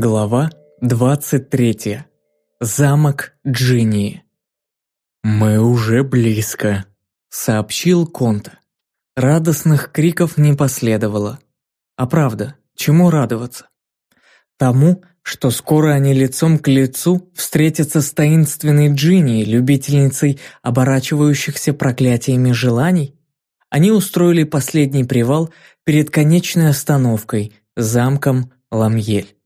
Глава 23. Замок Джинни. «Мы уже близко», — сообщил Конта. Радостных криков не последовало. А правда, чему радоваться? Тому, что скоро они лицом к лицу встретятся с таинственной Джинни, любительницей оборачивающихся проклятиями желаний? Они устроили последний привал перед конечной остановкой, замком Ламьель.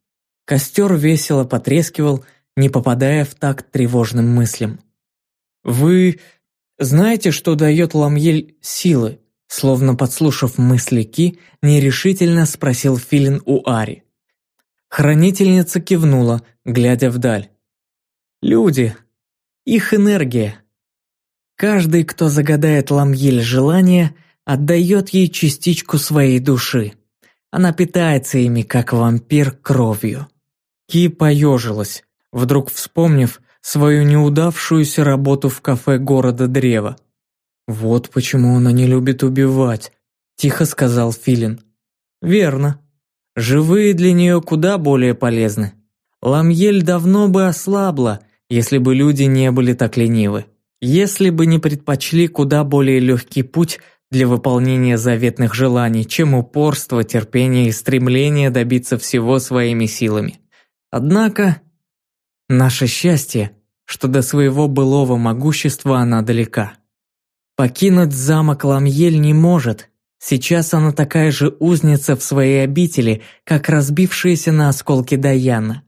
Костер весело потрескивал, не попадая в такт тревожным мыслям. «Вы знаете, что дает Ламьель силы?» Словно подслушав мысли Ки, нерешительно спросил Филин у Ари. Хранительница кивнула, глядя вдаль. «Люди. Их энергия. Каждый, кто загадает Ламьель желание, отдает ей частичку своей души. Она питается ими, как вампир, кровью. Ки поежилась, вдруг вспомнив свою неудавшуюся работу в кафе города Древа. «Вот почему она не любит убивать», – тихо сказал Филин. «Верно. Живые для нее куда более полезны. Ламьель давно бы ослабла, если бы люди не были так ленивы. Если бы не предпочли куда более легкий путь для выполнения заветных желаний, чем упорство, терпение и стремление добиться всего своими силами. Однако, наше счастье, что до своего былого могущества она далека. Покинуть замок Ламьель не может. Сейчас она такая же узница в своей обители, как разбившаяся на осколки Даяна.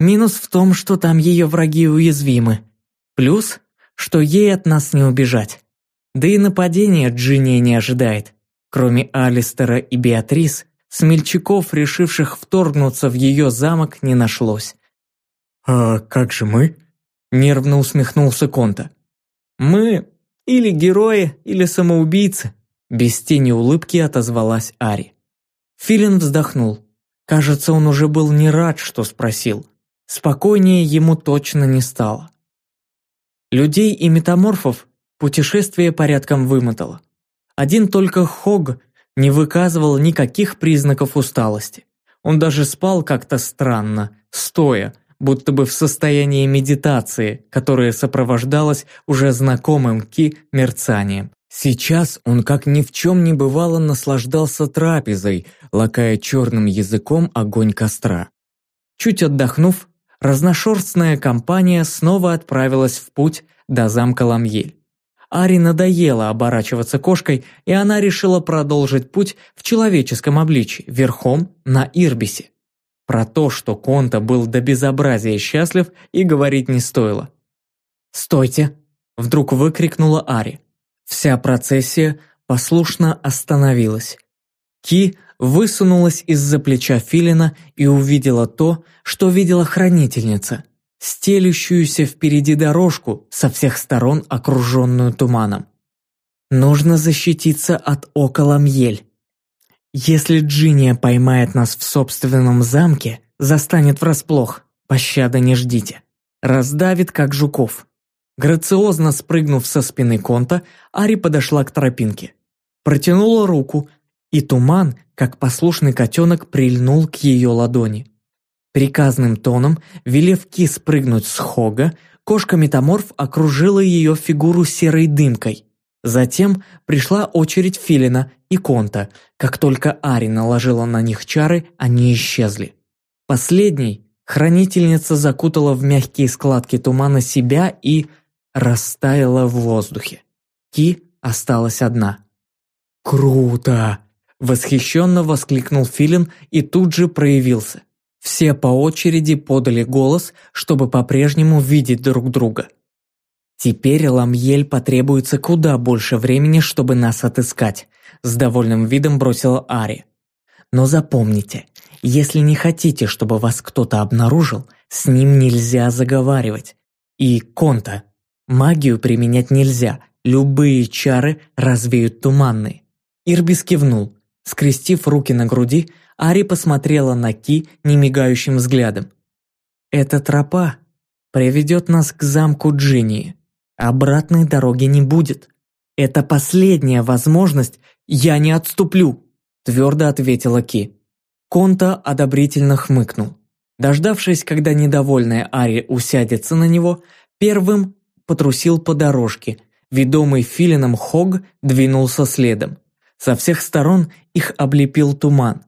Минус в том, что там ее враги уязвимы. Плюс, что ей от нас не убежать. Да и нападение Джинни не ожидает. Кроме Алистера и Беатрис, смельчаков, решивших вторгнуться в ее замок, не нашлось. «А как же мы?» – нервно усмехнулся Конта. «Мы или герои, или самоубийцы», – без тени улыбки отозвалась Ари. Филин вздохнул. Кажется, он уже был не рад, что спросил. Спокойнее ему точно не стало. Людей и метаморфов путешествие порядком вымотало. Один только Хог не выказывал никаких признаков усталости. Он даже спал как-то странно, стоя, будто бы в состоянии медитации, которое сопровождалось уже знакомым Ки мерцанием. Сейчас он как ни в чем не бывало наслаждался трапезой, лакая черным языком огонь костра. Чуть отдохнув, разношерстная компания снова отправилась в путь до замка Ламьель. Ари надоело оборачиваться кошкой, и она решила продолжить путь в человеческом обличии, верхом на Ирбисе. Про то, что Конта был до безобразия счастлив, и говорить не стоило. «Стойте!» – вдруг выкрикнула Ари. Вся процессия послушно остановилась. Ки высунулась из-за плеча Филина и увидела то, что видела хранительница – стелющуюся впереди дорожку, со всех сторон окруженную туманом. Нужно защититься от ока Ламьель. Если Джиния поймает нас в собственном замке, застанет врасплох, пощады не ждите. Раздавит, как жуков. Грациозно спрыгнув со спины Конта, Ари подошла к тропинке. Протянула руку, и туман, как послушный котенок, прильнул к ее ладони. Приказным тоном, велев Ки спрыгнуть с Хога, кошка-метаморф окружила ее фигуру серой дымкой. Затем пришла очередь Филина и Конта. Как только Ари наложила на них чары, они исчезли. Последней хранительница закутала в мягкие складки тумана себя и растаяла в воздухе. Ки осталась одна. «Круто!» – восхищенно воскликнул Филин и тут же проявился. Все по очереди подали голос, чтобы по-прежнему видеть друг друга. «Теперь Ламьель потребуется куда больше времени, чтобы нас отыскать», с довольным видом бросила Ари. «Но запомните, если не хотите, чтобы вас кто-то обнаружил, с ним нельзя заговаривать. И Конта, магию применять нельзя, любые чары развеют туманные». Ирбис кивнул, скрестив руки на груди, Ари посмотрела на Ки немигающим взглядом. «Эта тропа приведет нас к замку Джинни. Обратной дороги не будет. Это последняя возможность, я не отступлю», твердо ответила Ки. Конта одобрительно хмыкнул. Дождавшись, когда недовольная Ари усядется на него, первым потрусил по дорожке. Ведомый филином Хог двинулся следом. Со всех сторон их облепил туман.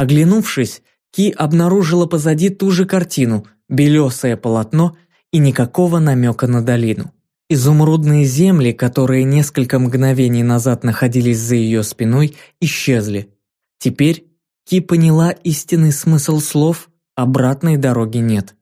Оглянувшись, Ки обнаружила позади ту же картину, белесое полотно и никакого намека на долину. Изумрудные земли, которые несколько мгновений назад находились за ее спиной, исчезли. Теперь Ки поняла истинный смысл слов Обратной дороги нет.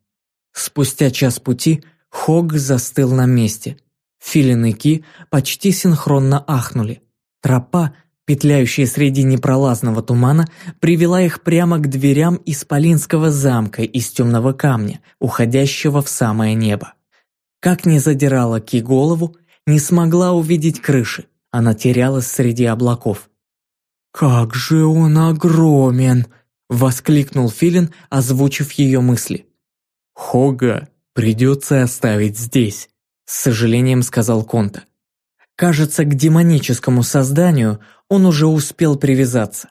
Спустя час пути Хог застыл на месте. Филин и Ки почти синхронно ахнули. Тропа, петляющая среди непролазного тумана, привела их прямо к дверям Исполинского замка из темного камня, уходящего в самое небо. Как ни задирала Ки голову, не смогла увидеть крыши, она терялась среди облаков. «Как же он огромен!» Воскликнул Филин, озвучив ее мысли. «Хога придется оставить здесь», с сожалением сказал Конта. Кажется, к демоническому созданию он уже успел привязаться.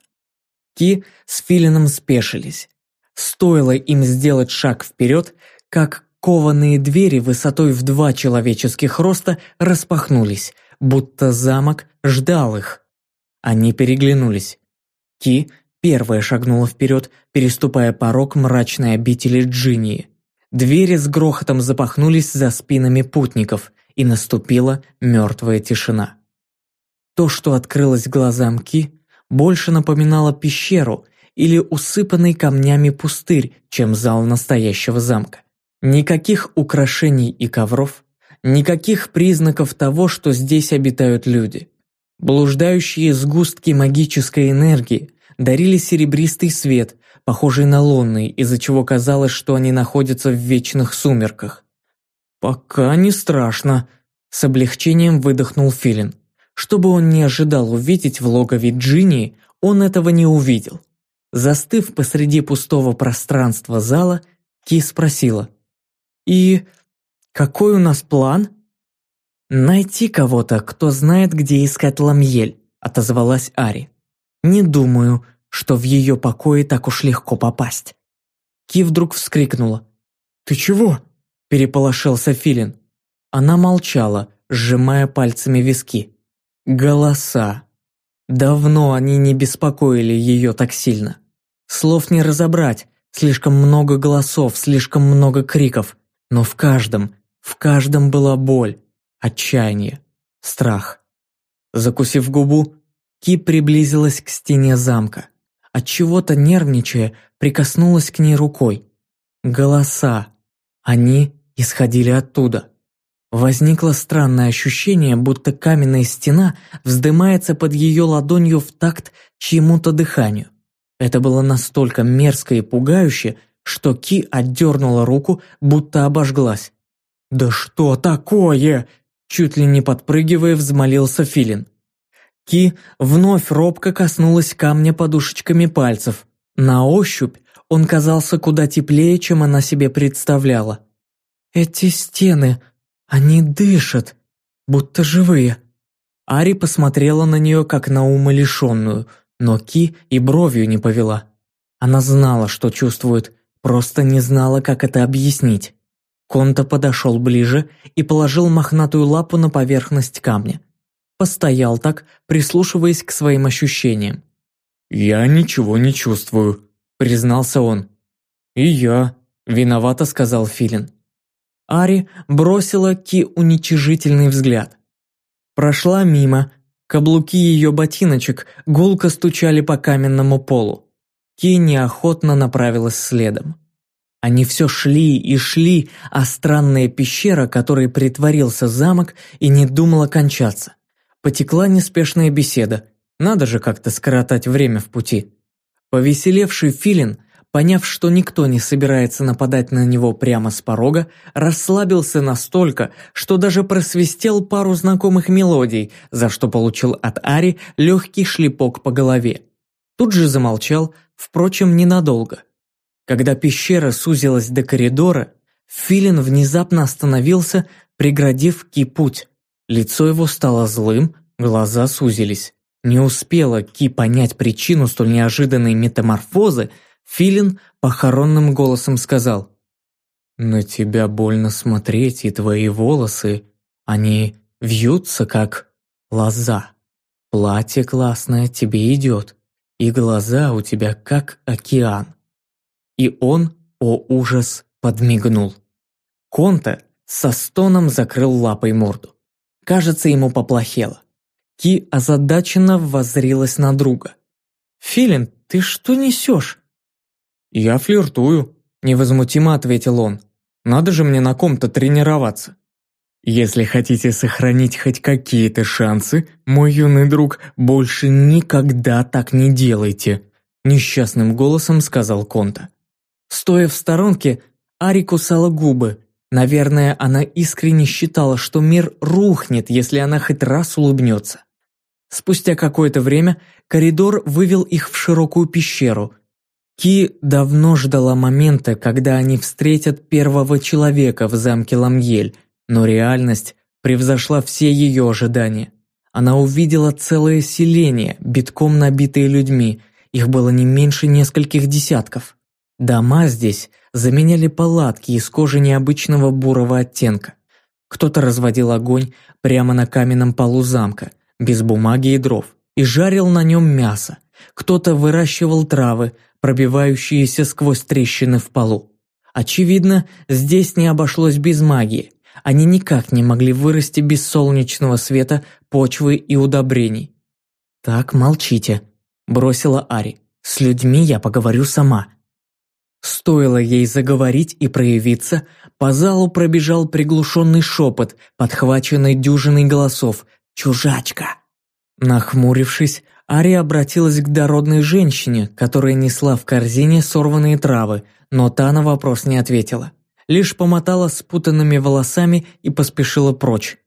Ки с Филином спешились. Стоило им сделать шаг вперед, как кованые двери высотой в два человеческих роста распахнулись, будто замок ждал их. Они переглянулись. Ки первая шагнула вперед, переступая порог мрачной обители Джинии. Двери с грохотом запахнулись за спинами путников, и наступила мертвая тишина. То, что открылось глазам Ки, больше напоминало пещеру или усыпанный камнями пустырь, чем зал настоящего замка. Никаких украшений и ковров, никаких признаков того, что здесь обитают люди. Блуждающие сгустки магической энергии, дарили серебристый свет, похожий на лунный, из-за чего казалось, что они находятся в вечных сумерках. «Пока не страшно», – с облегчением выдохнул Филин. Что бы он ни ожидал увидеть в логове Джинни, он этого не увидел. Застыв посреди пустого пространства зала, Ки спросила. «И какой у нас план?» «Найти кого-то, кто знает, где искать Ламьель», – отозвалась Ари. Не думаю, что в ее покое так уж легко попасть. Ки вдруг вскрикнула. «Ты чего?» – переполошился Филин. Она молчала, сжимая пальцами виски. Голоса. Давно они не беспокоили ее так сильно. Слов не разобрать, слишком много голосов, слишком много криков. Но в каждом, в каждом была боль, отчаяние, страх. Закусив губу, Ки приблизилась к стене замка. От чего-то нервничая, прикоснулась к ней рукой. Голоса. Они исходили оттуда. Возникло странное ощущение, будто каменная стена вздымается под ее ладонью в такт чьему-то дыханию. Это было настолько мерзко и пугающе, что Ки отдернула руку, будто обожглась. «Да что такое?» Чуть ли не подпрыгивая, взмолился Филин. Ки вновь робко коснулась камня подушечками пальцев. На ощупь он казался куда теплее, чем она себе представляла. «Эти стены, они дышат, будто живые». Ари посмотрела на нее, как на умалишенную, но Ки и бровью не повела. Она знала, что чувствует, просто не знала, как это объяснить. Конта подошел ближе и положил мохнатую лапу на поверхность камня. Постоял так, прислушиваясь к своим ощущениям. «Я ничего не чувствую», – признался он. «И я», – виновато сказал Филин. Ари бросила Ки уничижительный взгляд. Прошла мимо, каблуки ее ботиночек гулко стучали по каменному полу. Ки неохотно направилась следом. Они все шли и шли, а странная пещера, которой притворился замок, и не думала кончаться. Потекла неспешная беседа. Надо же как-то скоротать время в пути. Повеселевший Филин, поняв, что никто не собирается нападать на него прямо с порога, расслабился настолько, что даже просвистел пару знакомых мелодий, за что получил от Ари легкий шлепок по голове. Тут же замолчал, впрочем, ненадолго. Когда пещера сузилась до коридора, Филин внезапно остановился, преградив Ки путь. Лицо его стало злым, глаза сузились. Не успела Ки понять причину столь неожиданной метаморфозы, Филин похоронным голосом сказал. «На тебя больно смотреть, и твои волосы, они вьются, как лоза. Платье классное тебе идет, и глаза у тебя как океан». И он, о ужас, подмигнул. Конта со стоном закрыл лапой морду. Кажется, ему поплохело. Ки озадаченно воззрилась на друга. «Филин, ты что несешь?» «Я флиртую», – невозмутимо ответил он. «Надо же мне на ком-то тренироваться». «Если хотите сохранить хоть какие-то шансы, мой юный друг, больше никогда так не делайте», – несчастным голосом сказал Конта. Стоя в сторонке, Ари кусала губы. Наверное, она искренне считала, что мир рухнет, если она хоть раз улыбнется. Спустя какое-то время коридор вывел их в широкую пещеру. Ки давно ждала момента, когда они встретят первого человека в замке Ламьель, но реальность превзошла все ее ожидания. Она увидела целое селение, битком набитые людьми, их было не меньше нескольких десятков. Дома здесь заменяли палатки из кожи необычного бурого оттенка. Кто-то разводил огонь прямо на каменном полу замка, без бумаги и дров, и жарил на нем мясо. Кто-то выращивал травы, пробивающиеся сквозь трещины в полу. Очевидно, здесь не обошлось без магии. Они никак не могли вырасти без солнечного света, почвы и удобрений. «Так, молчите», – бросила Ари. «С людьми я поговорю сама». Стоило ей заговорить и проявиться, по залу пробежал приглушенный шепот, подхваченный дюжиной голосов «Чужачка!». Нахмурившись, Ари обратилась к дородной женщине, которая несла в корзине сорванные травы, но та на вопрос не ответила. Лишь помотала спутанными волосами и поспешила прочь.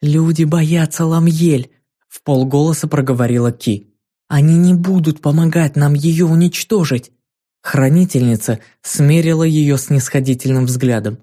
«Люди боятся ламьель», – в полголоса проговорила Ки. «Они не будут помогать нам ее уничтожить». Хранительница смерила ее снисходительным взглядом.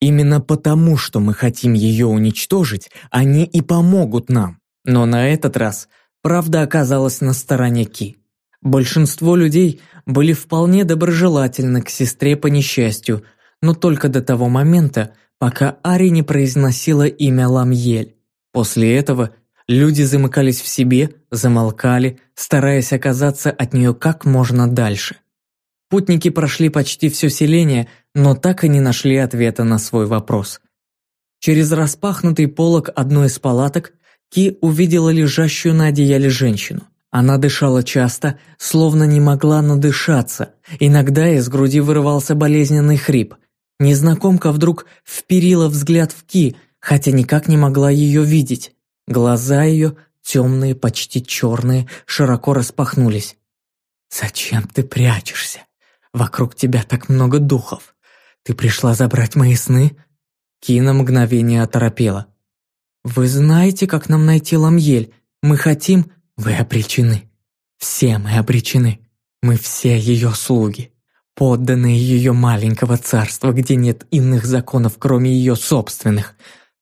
«Именно потому, что мы хотим ее уничтожить, они и помогут нам». Но на этот раз правда оказалась на стороне Ки. Большинство людей были вполне доброжелательны к сестре по несчастью, но только до того момента, пока Ари не произносила имя Ламьель. После этого люди замыкались в себе, замолкали, стараясь оказаться от нее как можно дальше. Путники прошли почти все селение, но так и не нашли ответа на свой вопрос. Через распахнутый полог одной из палаток Ки увидела лежащую на одеяле женщину. Она дышала часто, словно не могла надышаться. Иногда из груди вырывался болезненный хрип. Незнакомка вдруг вперила взгляд в Ки, хотя никак не могла ее видеть. Глаза ее, темные, почти черные, широко распахнулись. «Зачем ты прячешься?» Вокруг тебя так много духов. Ты пришла забрать мои сны?» Кина мгновение оторопела. «Вы знаете, как нам найти Ламьель? Мы хотим...» «Вы обречены. Все мы обречены. Мы все ее слуги. Подданные ее маленького царства, где нет иных законов, кроме ее собственных.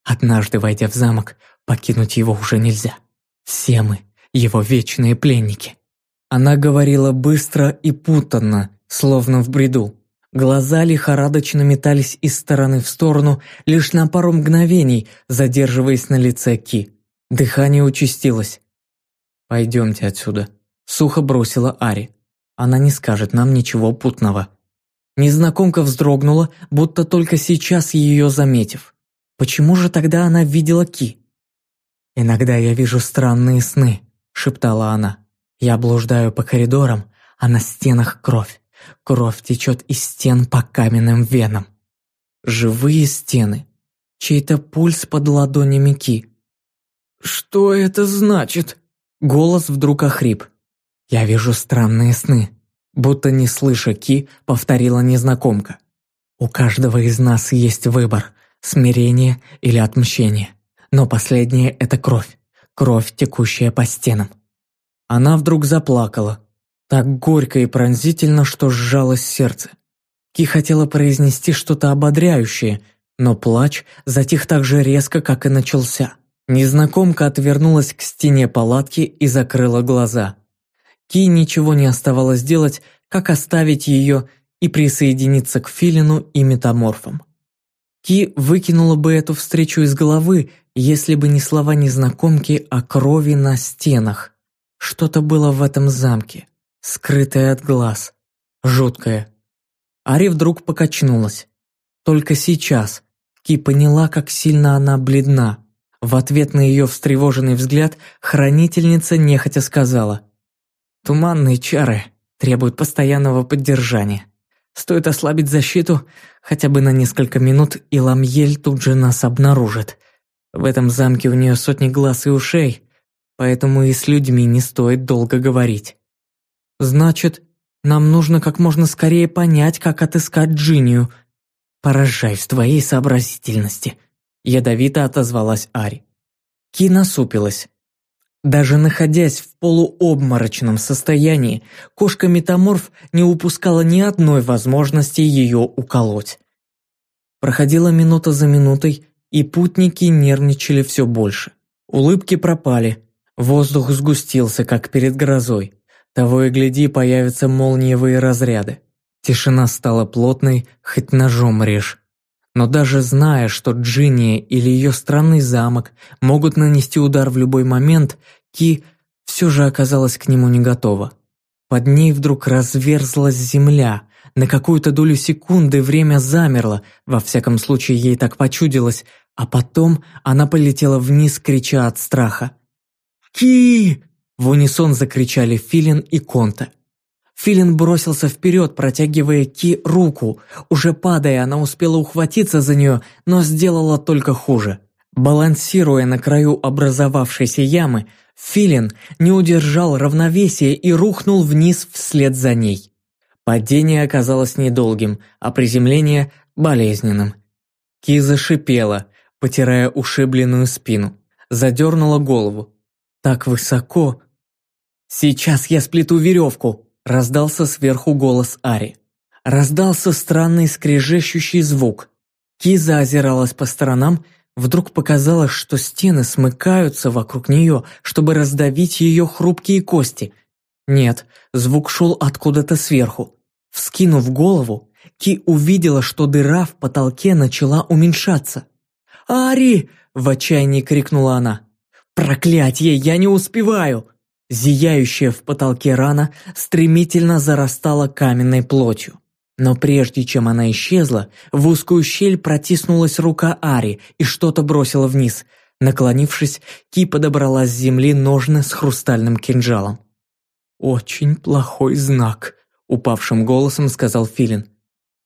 Однажды, войдя в замок, покинуть его уже нельзя. Все мы его вечные пленники». Она говорила быстро и путанно, словно в бреду. Глаза лихорадочно метались из стороны в сторону, лишь на пару мгновений, задерживаясь на лице Ки. Дыхание участилось. «Пойдемте отсюда», – сухо бросила Ари. «Она не скажет нам ничего путного». Незнакомка вздрогнула, будто только сейчас ее заметив. Почему же тогда она видела Ки? «Иногда я вижу странные сны», – шептала она. «Я блуждаю по коридорам, а на стенах кровь. Кровь течет из стен по каменным венам. Живые стены. Чей-то пульс под ладонями Ки. «Что это значит?» Голос вдруг охрип. «Я вижу странные сны», будто не слыша Ки, повторила незнакомка. «У каждого из нас есть выбор – смирение или отмщение. Но последнее – это кровь, кровь, текущая по стенам». Она вдруг заплакала, так горько и пронзительно, что сжалось сердце. Ки хотела произнести что-то ободряющее, но плач затих так же резко, как и начался. Незнакомка отвернулась к стене палатки и закрыла глаза. Ки ничего не оставалось делать, как оставить ее и присоединиться к Филину и метаморфам. Ки выкинула бы эту встречу из головы, если бы не слова незнакомки о крови на стенах. Что-то было в этом замке, скрытое от глаз, жуткое. Ари вдруг покачнулась. Только сейчас Ки поняла, как сильно она бледна. В ответ на ее встревоженный взгляд хранительница нехотя сказала «Туманные чары требуют постоянного поддержания». Стоит ослабить защиту хотя бы на несколько минут, и Ламьель тут же нас обнаружит. В этом замке у нее сотни глаз и ушей, поэтому и с людьми не стоит долго говорить. Значит, нам нужно как можно скорее понять, как отыскать Джинию. Поражаюсь твоей сообразительности. Ядовито отозвалась Ари. Ки насупилась. Даже находясь в полуобморочном состоянии, кошка-метаморф не упускала ни одной возможности ее уколоть. Проходила минута за минутой, и путники нервничали все больше. Улыбки пропали, воздух сгустился, как перед грозой. Того и гляди, появятся молниевые разряды. Тишина стала плотной, хоть ножом режь. Но даже зная, что Джинния или ее странный замок могут нанести удар в любой момент, Ки все же оказалась к нему не готова. Под ней вдруг разверзлась земля. На какую-то долю секунды время замерло, во всяком случае ей так почудилось, а потом она полетела вниз, крича от страха. «Ки!» – в унисон закричали Филин и Конта. Филин бросился вперед, протягивая Ки руку. Уже падая, она успела ухватиться за нее, но сделала только хуже. Балансируя на краю образовавшейся ямы, Филин не удержал равновесия и рухнул вниз вслед за ней. Падение оказалось недолгим, а приземление – болезненным. Ки зашипела, потирая ушибленную спину, задернула голову. Так высоко. «Сейчас я сплету веревку!» Раздался сверху голос Ари. Раздался странный скрежещущий звук. Киза озиралась по сторонам, вдруг показалось, что стены смыкаются вокруг нее, чтобы раздавить ее хрупкие кости. Нет, звук шел откуда-то сверху. Вскинув голову, Ки увидела, что дыра в потолке начала уменьшаться. «Ари!» – в отчаянии крикнула она. «Проклятье, я не успеваю!» Зияющая в потолке рана стремительно зарастала каменной плотью. Но прежде чем она исчезла, в узкую щель протиснулась рука Ари и что-то бросила вниз. Наклонившись, Ки подобрала с земли ножны с хрустальным кинжалом. «Очень плохой знак», — упавшим голосом сказал Филин.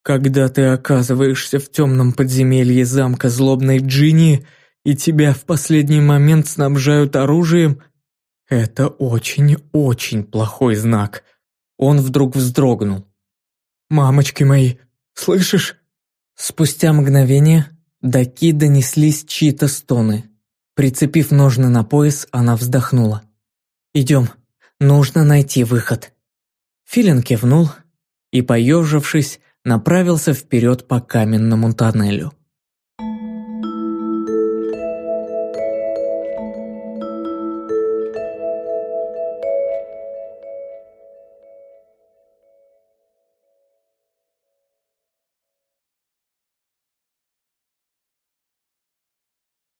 «Когда ты оказываешься в темном подземелье замка злобной Джинни, и тебя в последний момент снабжают оружием, это очень-очень плохой знак. Он вдруг вздрогнул. «Мамочки мои, слышишь?» Спустя мгновение до Ки донеслись чьи-то стоны. Прицепив ножны на пояс, она вздохнула. «Идем, нужно найти выход». Филин кивнул и, поежившись, направился вперед по каменному тоннелю.